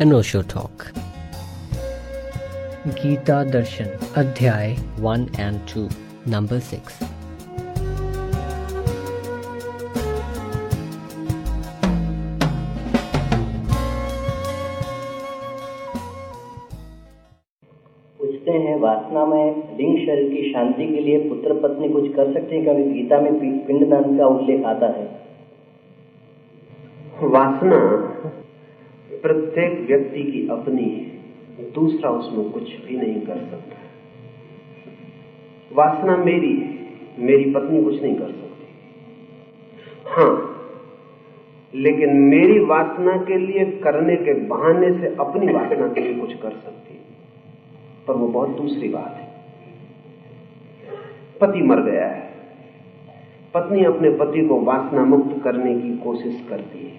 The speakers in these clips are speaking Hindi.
अनोशो टॉक गीता दर्शन अध्याय one and two number six हैं वासना में लिंग शरीर की शांति के लिए पुत्र पत्नी कुछ कर सकते हैं? क्योंकि गीता में पिंडदान का उल्लेख आता है? वासना प्रत्येक व्यक्ति की अपनी है, दूसरा उसमें कुछ भी नहीं कर सकता। वासना मेरी है, मेरी पत्नी कुछ नहीं कर सकती। हाँ लेकिन मेरी वासना के लिए करने के बहाने से अपनी वासना के लिए कुछ कर सकती है। पर वो बहुत दूसरी बात है। पति मर गया है। पत्नी अपने पति को वासना मुक्त करने की कोशिश करती है।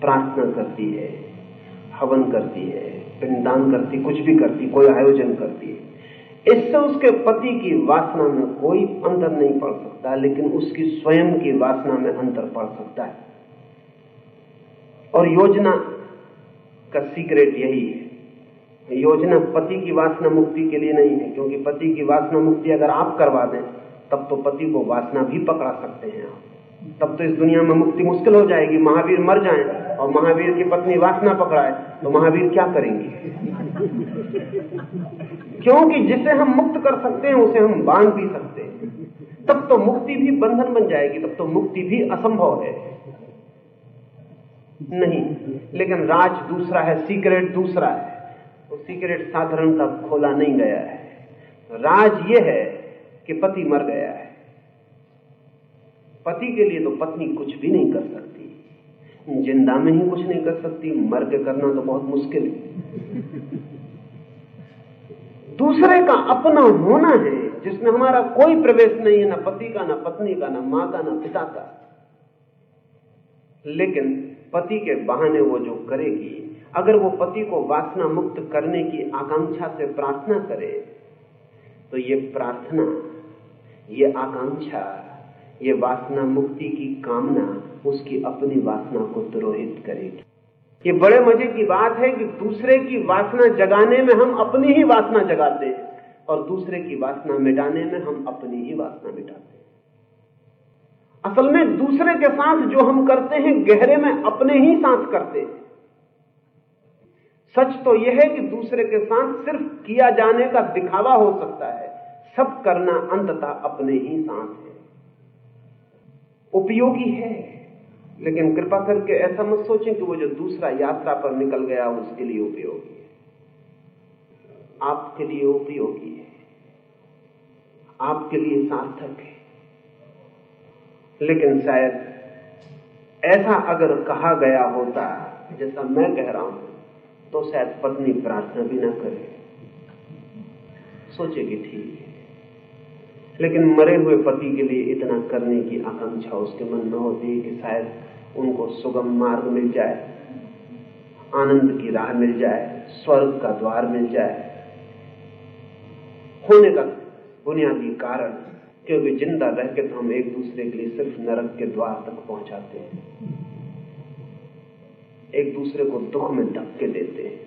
प्रार्थना करती है, हवन करती है पिंडदान करती, कुछ भी करती, कोई आयोजन करती है। इससे उसके पति की वासना में कोई अंतर नहीं पड़ सकता, लेकिन उसकी स्वयं की वासना में अंतर पड़ सकता है। और योजना का सीक्रेट यही है। योजना पति की वासना मुक्ति के लिए नहीं है, क्योंकि पति की वासना मुक्ति अगर आप करवा दें, तब तो पति को वासना भी पकड़ा सकते हैं आप। तब तो इस दुनिया में मुक्ति मुश्किल हो जाएगी, महावीर मर जाए और महावीर की पत्नी वासना पकड़ाए तो महावीर क्या करेंगे? क्योंकि जिसे हम मुक्त कर सकते हैं, उसे हम बाँध भी सकते हैं। तब तो मुक्ति भी बंधन बन जाएगी, तब तो मुक्ति भी असंभव है। नहीं, लेकिन राज दूसरा है, सीक्रेट दूसरा है। वो सीक्रेट साधारणता खोला नहीं गया है। राज ये है कि पति मर गया है। पति के लिए तो पत्नी कुछ भी नहीं कर सकती। ज़िंदा में ही कुछ नहीं कर सकती मर के करना तो बहुत मुश्किल है। दूसरे का अपना होना है, जिसमें हमारा कोई प्रवेश नहीं है, ना पति का, ना पत्नी का, ना माँ का, ना पिता का। लेकिन पति के बहाने वो जो करेगी, अगर वो पति को वासना मुक्त करने की आकांक्षा से प्रार्थना करे तो ये प्रार्थना, ये आकांक्षा, ये वासना मुक्ति की कामना उसकी अपनी वासना को द्रोहित करेगी। ये बड़े मज़े की बात है कि दूसरे की वासना जगाने में हम अपनी ही वासना जगाते हैं और दूसरे की वासना मिटाने में हम अपनी ही वासना मिटाते हैं। असल में दूसरे के साथ जो हम करते हैं, गहरे में अपने ही साथ करते हैं। सच तो यह है कि दूसरे के साथ सिर्फ़ किया जाने का दिखावा हो सकता है। सब करना अंततः अपने ही साथ है। उपयोगी है, लेकिन कृपा करके ऐसा मत सोचें कि वो जो दूसरा यात्रा पर निकल गया, उसके लिए उपयोगी है। आपके लिए उपयोगी है। आपके लिए सार्थक है। लेकिन शायद ऐसा अगर कहा गया होता, जैसा मैं कह रहा हूँ तो शायद पत्नी प्रार्थना भी ना करे। सोचेगी ठीक है। लेकिन मरे हुए पति के लिए इतना करने की आकांक्षा उसके मन में होती है कि शायद उनको सुगम मार्ग मिल जाए, आनंद की राह मिल जाए, स्वर्ग का द्वार मिल जाए। होने का बुनियादी कारण क्योंकि ज़िंदा रह के तो हम एक दूसरे के लिए सिर्फ़ नरक के द्वार तक पहुंचाते हैं। एक दूसरे को दुख में धक्के देते हैं।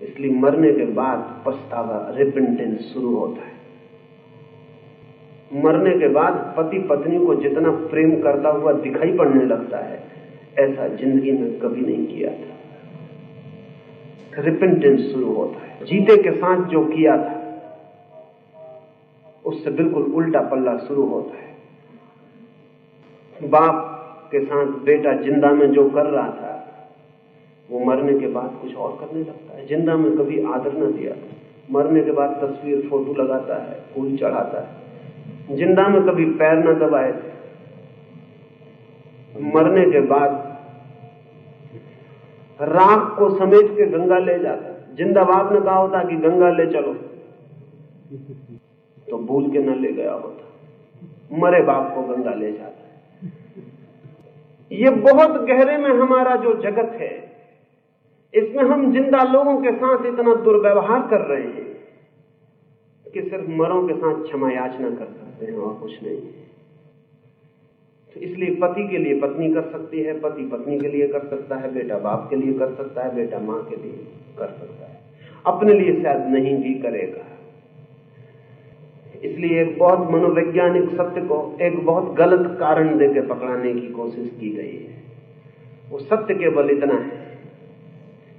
इसलिए मरने के बाद पछतावा रिपेंटेंस शुरू होता है। मरने के बाद पति पत्नी को जितना प्रेम करता हुआ दिखाई पड़ने लगता है, ऐसा ज़िंदगी में कभी नहीं किया था। रिपेंटेंस शुरू होता है। जीते के साथ जो किया था उससे बिल्कुल उल्टा पल्ला शुरू होता है। बाप के साथ बेटा ज़िंदा में जो कर रहा था, वो मरने के बाद कुछ और करने लगता है। ज़िंदा में कभी आदर न दिया। मरने के बाद तस्वीर, फ़ोटो लगाता है, फूल चढ़ाता है। ज़िंदा में कभी पैर न दबाए। मरने के बाद राख को समेट के गंगा ले जाता ज़िंदा बाप ने कहा होता कि गंगा ले चलो। तो भूल के न ले गया होता। मरे बाप को गंगा ले जाता है। ये बहुत गहरे में हमारा जो जगत है, इसमें हम ज़िंदा लोगों के साथ इतना दुर्व्यवहार कर रहे हैं कि सिर्फ़ मरों के साथ क्षमा याचना कर सकते हैं और कुछ नहीं तो इसलिए पति के लिए पत्नी कर सकती है, पति पत्नी के लिए कर सकता है, बेटा बाप के लिए कर सकता है, बेटा माँ के लिए कर सकता है। अपने लिए शायद नहीं भी करेगा। इसलिए एक बहुत मनोवैज्ञानिक सत्य को एक बहुत गलत कारण देकर पकड़ाने की कोशिश की गई है। वो सत्य केवल इतना है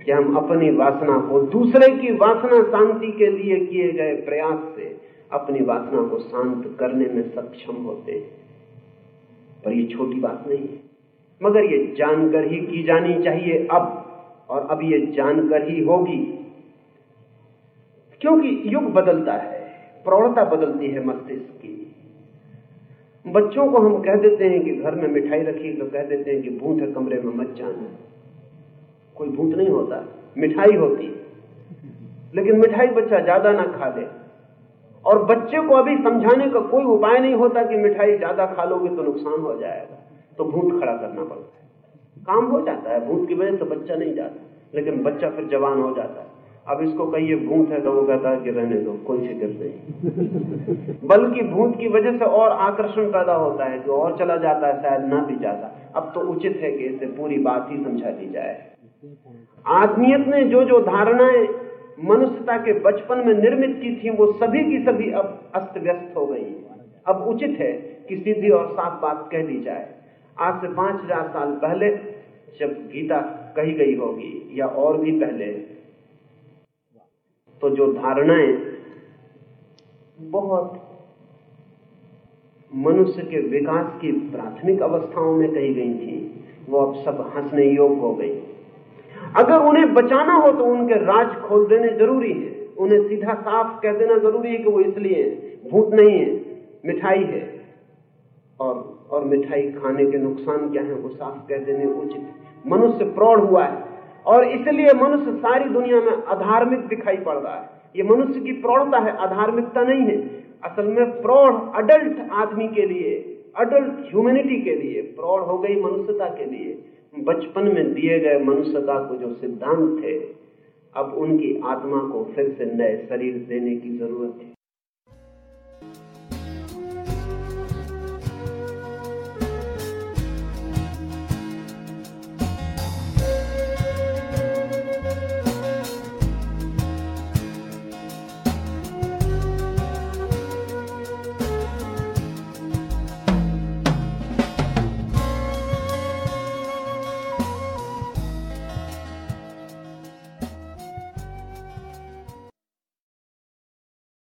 कि हम अपनी वासना को दूसरे की वासना शांति के लिए किए गए प्रयास से अपनी वासना को शांत करने में सक्षम होते पर ये छोटी बात नहीं है। मगर ये जानकर ही की जानी चाहिए अब, और अब ये जानकर ही होगी। क्योंकि युग बदलता है प्रौढ़ता बदलती है मस्तिष्क की। बच्चों को हम कह देते हैं कि घर में मिठाई रखी तो कह देते हैं कि भूत है, कमरे में मत जाना। कोई भूत नहीं होता, मिठाई होती। लेकिन मिठाई बच्चा ज़्यादा ना खा ले। और बच्चे को अभी समझाने का कोई उपाय नहीं होता कि मिठाई ज़्यादा खा लोगे तो नुकसान हो जाएगा। तो भूत खड़ा करना पड़ता है। काम हो जाता है, भूत की वजह से बच्चा नहीं जाता। लेकिन बच्चा फिर जवान हो जाता है। अब इसको कहिए भूत है तो वो कहता है कि रहने दो, कोई फ़िक्र नहीं। बल्कि भूत की वजह से और आकर्षण पैदा होता है कि और चला जाता है, शायद ना भी जाता। अब तो उचित है कि इसे पूरी बात ही समझा दी जाए। आत्मीयत ने जो जो धारणाएँ मनुष्यता के बचपन में निर्मित की थी, वो सभी की सभी अब अस्त व्यस्त हो गई अब उचित है कि सीधी और साफ़ बात कह दी जाए। आज से पाँच हज़ार साल पहले जब गीता कही गई होगी, या और भी पहले तो जो धारणाएँ बहुत मनुष्य के विकास की प्राथमिक अवस्थाओं में कही गई थी, वो अब सब हंसने योग्य हो गई। अगर उन्हें बचाना हो तो उनके राज खोल देने ज़रूरी है। उन्हें सीधा साफ़ कह देना ज़रूरी है कि वो इसलिए भूत नहीं है, मिठाई है। और और मिठाई खाने के नुकसान क्या है, वो साफ़ कह देने उचित। मनुष्य प्रौढ़ हुआ है। और इसलिए मनुष्य सारी दुनिया में अधार्मिक दिखाई पड़ रहा है। ये मनुष्य की प्रौढ़ता है, अधार्मिकता नहीं है। असल में प्रौढ़ अडल्ट आदमी के लिए अडल्ट ह्यूमैनिटी के लिए, प्रौढ़ हो गई मनुष्यता के लिए, बचपन में दिए गए मनुष्यता को जो सिद्धांत थे, अब उनकी आत्मा को फिर से नए शरीर देने की ज़रूरत है।